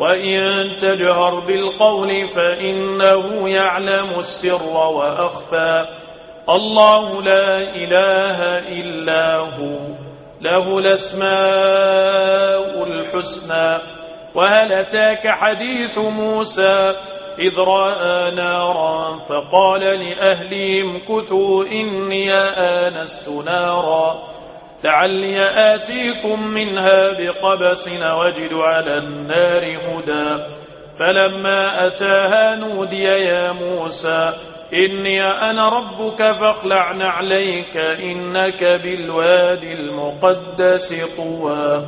وإن تجهر بالقول فإنه يعلم السر وأخفى الله لا إله إلا هو له الأسماء الحسنى وهل أتاك حديث موسى إذ رأى نارا فقال لأهلهم كتوا إني آنست نارا لعلي آتيكم منها بقبس وجد على النار هدى. فلما أتاها نودي يا موسى إني أنا ربك فاخلع نعليك إنك بالوادي المقدس طوى.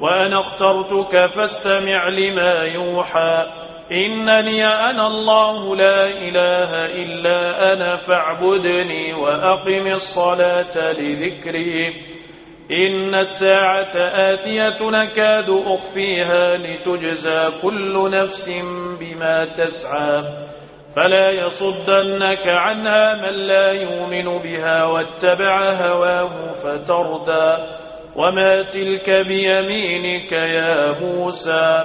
وأنا اخترتك فاستمع لما يوحى. إنني أنا الله لا إله إلا أنا فاعبدني وأقم الصلاة لذكري. إن الساعة آتية نكاد أخفيها لتجزى كل نفس بما تسعى فلا يصدنك عنها من لا يؤمن بها واتبع هواه فتردى وما تلك بيمينك يا موسى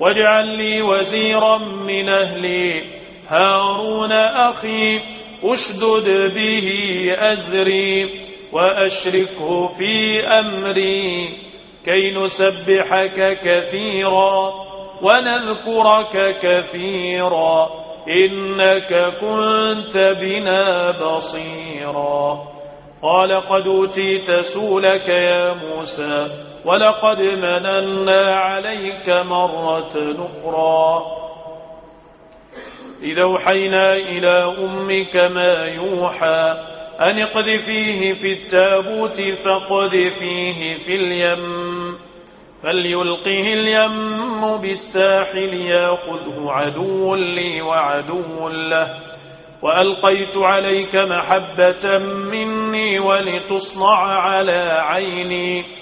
واجعل لي وزيرا من أهلي. هارون أخي أشدد به أزري وأشركه في أمري. كي نسبحك كثيرا ونذكرك كثيرا إنك كنت بنا بصيرا. قال قد أوتيت سولك يا موسى. ولقد مننا عليك مرة أخرى. إذا وحينا إلى أمك ما يوحى. أن اقذفيه في التابوت فاقذفيه في اليم. فليلقه اليم بالساحل ياخذه عدو لي وعدو له. وألقيت عليك محبة مني ولتصنع على عيني.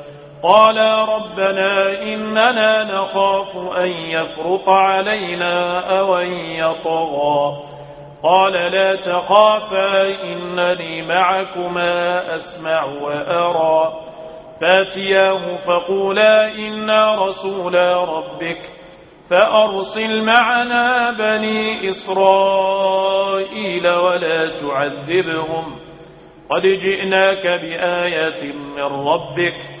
قالا ربنا إننا نخاف أن يفرط علينا أو أن يطغى. قال لا تخافا إنني معكما أسمع وأرى. فأتياه فقولا إنا رسولا ربك. فأرسل معنا بني إسرائيل ولا تعذبهم. قد جئناك بآية من ربك.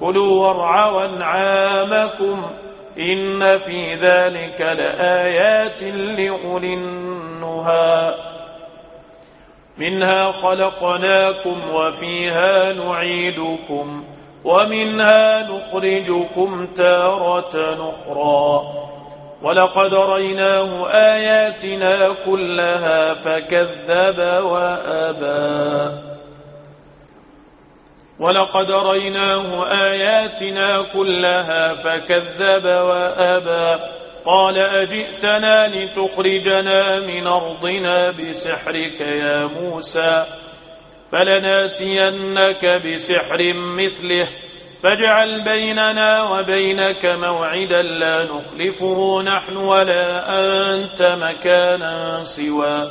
كلوا وارعوا أنعامكم إن في ذلك لآيات لأولي النهى. منها خلقناكم وفيها نعيدكم ومنها نخرجكم تارة نخرى ولقد ريناه آياتنا كلها فكذب وأبى. ولقد ريناه آياتنا كلها فكذب وأبى. قال أجئتنا لتخرجنا من أرضنا بسحرك يا موسى. فلناتينك بسحر مثله. فاجعل بيننا وبينك موعدا لا نخلفه نحن ولا أنت مكانا سواه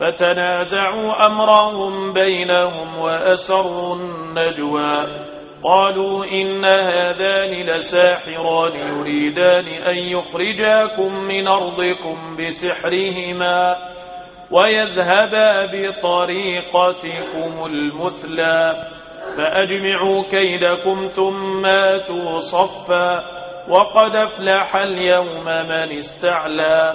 فتنازعوا أمرهم بينهم وأسروا النجوى. قالوا إن هذان لساحران يريدان أن يخرجاكم من أرضكم بسحرهما ويذهبا بطريقتكم المثلى. فأجمعوا كيدكم ثم توصفا وقد أفلح اليوم من استعلى.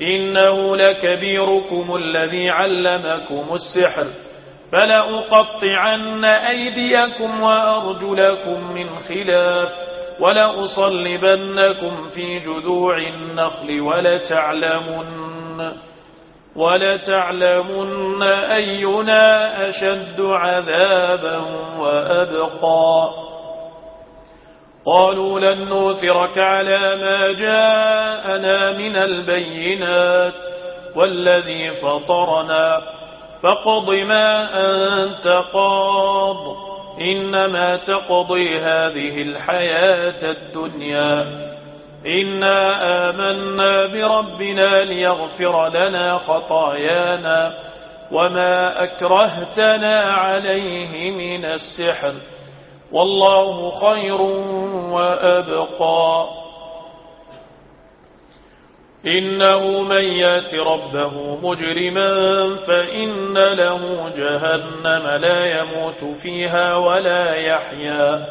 إنه لكبيركم الذي علمكم السحر. فلأقطعن أيديكم وأرجلكم من خلاف ولأصلبنكم في جذوع النخل ولتعلمن, ولتعلمن أينا أشد عذابا وأبقى. قالوا لن نوثرك على ما جاءنا من البينات والذي فطرنا فاقض ما أنت قاض إنما تقضي هذه الحياة الدنيا إنا آمنا بربنا ليغفر لنا خطايانا وما أكرهتنا عليه من السحر والله خير وأبقى. إنه من يأت ربه مجرما فإن له جهنم لا يموت فيها ولا يحيا.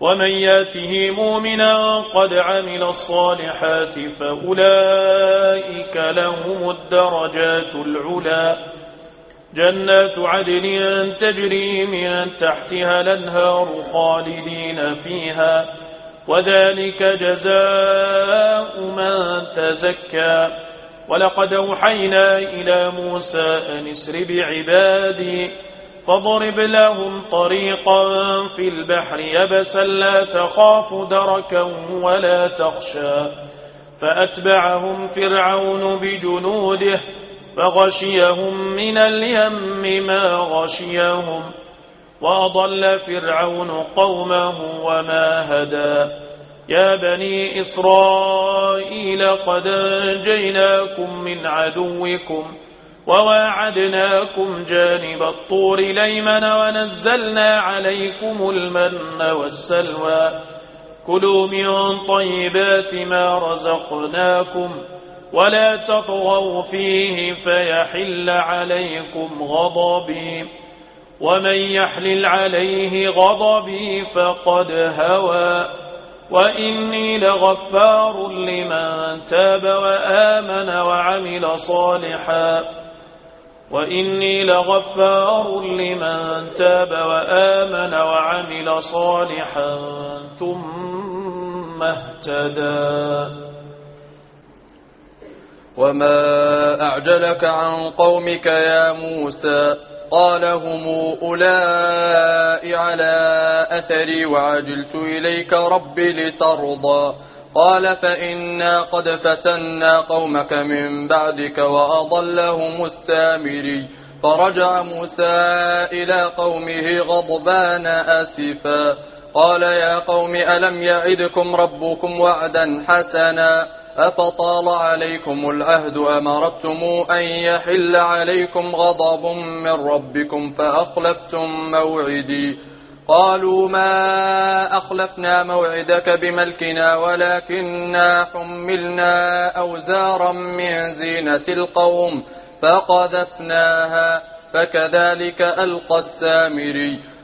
ومن يأته مؤمنا قد عمل الصالحات فأولئك لهم الدرجات الْعُلَى جنات عدن تجري من تحتها الأنهار خالدين فيها وذلك جزاء من تزكى. ولقد أوحينا إلى موسى أن اسر بعبادي فاضرب لهم طريقا في البحر يبسا لا تخاف دركا ولا تخشى. فأتبعهم فرعون بجنوده فغشيهم من اليم ما غشيهم وأضل فرعون قومه وما هدى. يا بني إسرائيل قد أنجيناكم من عدوكم وواعدناكم جانب الطور ليمن ونزلنا عليكم المن والسلوى. كلوا من طيبات ما رزقناكم ولا تطغوا فيه فيحل عليكم غضبي. ومن يحلل عليه غضبي فقد هوى. وإني لغفار لمن تاب وآمن وعمل صالحا. وإني لغفار لمن تاب وآمن وعمل صالحا ثم اهتدى. وما أعجلك عن قومك يا موسى قال هم أولئ على أثري وعجلت إليك ربي لترضى قال فإنا قد فتنا قومك من بعدك وأضلهم السامري فرجع موسى إلى قومه غضبان أسفا قال يا قوم ألم يعدكم ربكم وعدا حسنا أفطال عليكم العهد أمرتم أن يحل عليكم غضب من ربكم فأخلفتم موعدي قالوا ما أخلفنا موعدك بملكنا ولكننا حملنا أوزارا من زينة القوم فقذفناها فكذلك ألقى السامري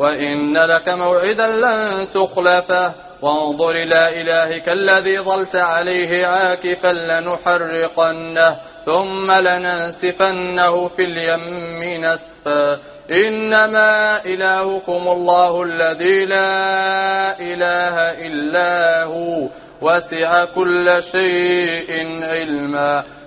وإن لك موعدا لن تخلفه وانظر إلى إلهك الذي ظلت عليه عاكفا لنحرقنه ثم لننسفنه في اليم نسفا إنما إلهكم الله الذي لا إله إلا هو وسع كل شيء علما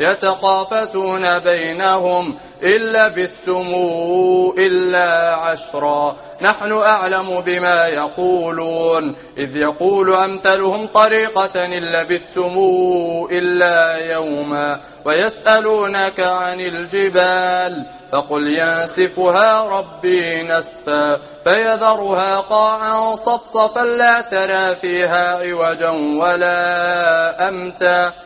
يتقافتون بينهم إن لبثتموا إلا عشرا. نحن أعلم بما يقولون. إذ يقول أمثلهم طريقة إن لبثتموا إلا يوما ويسألونك عن الجبال فقل ينسفها ربي نسفا فيذرها قاعا صفصفا لا ترى فيها عوجا ولا أمتا.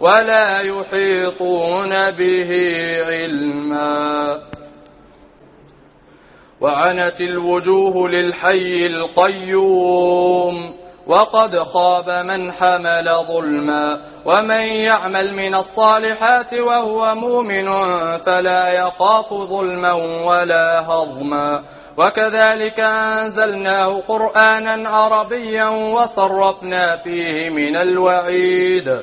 ولا يحيطون به علما وعنت الوجوه للحي القيوم وقد خاب من حمل ظلما ومن يعمل من الصالحات وهو مؤمن فلا يخاف ظلما ولا هضما وكذلك أنزلناه قرآنا عربيا وصرفنا فيه من الوعيد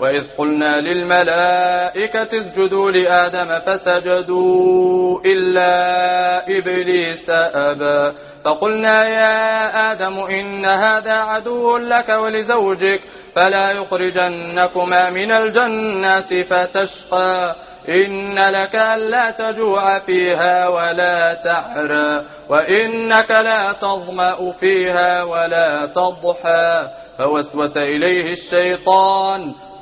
وإذ قلنا للملائكة اسجدوا لآدم فسجدوا إلا إبليس أبا فقلنا يا آدم إن هذا عدو لك ولزوجك فلا يخرجنكما من الجنة فتشقى إن لك ألا تجوع فيها ولا تعرى وإنك لا تظمأ فيها ولا تضحى فوسوس إليه الشيطان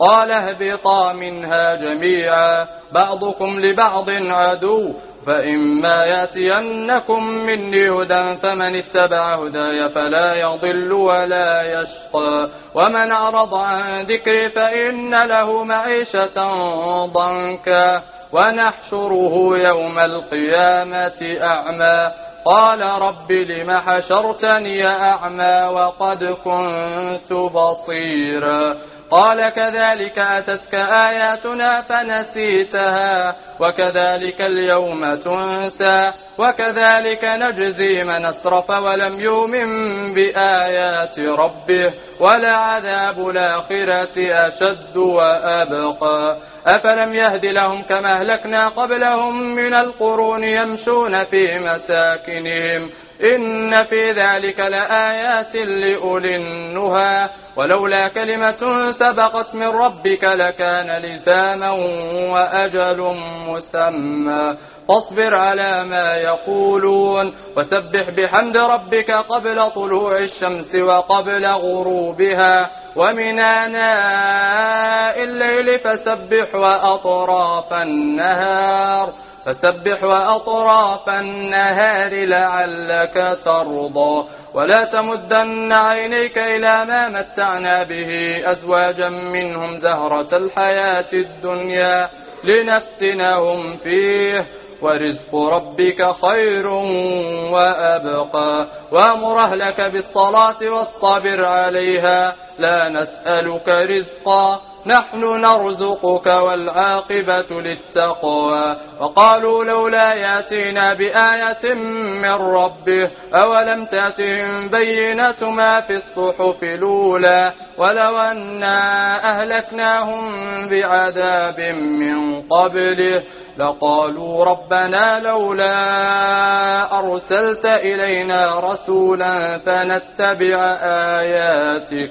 قال اهبطا منها جميعا بعضكم لبعض عدو فإما يأتينكم مني هدى فمن اتبع هداي فلا يضل ولا يشقى. ومن أعرض عن ذكري فإن له معيشة ضنكا. ونحشره يوم القيامة أعمى. قال رب لم حشرتني أعمى وقد كنت بصيرا. قال كذلك أتتك آياتنا فنسيتها وكذلك اليوم تنسى وكذلك نجزي من أسرف ولم يؤمن بآيات ربه ولعذاب الآخرة أشد وأبقى أفلم يهد لهم كما أهلكنا قبلهم من القرون يمشون في مساكنهم إن في ذلك لآيات لأولي النهى ولولا كلمة سبقت من ربك لكان لسانا وأجل مسمى. فاصبر على ما يقولون وسبح بحمد ربك قبل طلوع الشمس وقبل غروبها. ومن آناء الليل فسبح وأطراف النهار. فسبح وأطراف النهار لعلك ترضى. ولا تمدن عينيك إلى ما متعنا به أزواجا منهم زهرة الحياة الدنيا لنفتنهم فيه. ورزق ربك خير وأبقى. وأمر أهلك بالصلاة واصطبر عليها. لا نسألك رزقا. نحن نرزقك والعاقبة للتقوى. وقالوا لولا ياتينا بآية من ربه أولم تأتهم بينة ما في الصحف الأولى؟ ولو أنا أهلكناهم بعذاب من قبله لقالوا ربنا لولا أرسلت إلينا رسولا فنتبع آياتك.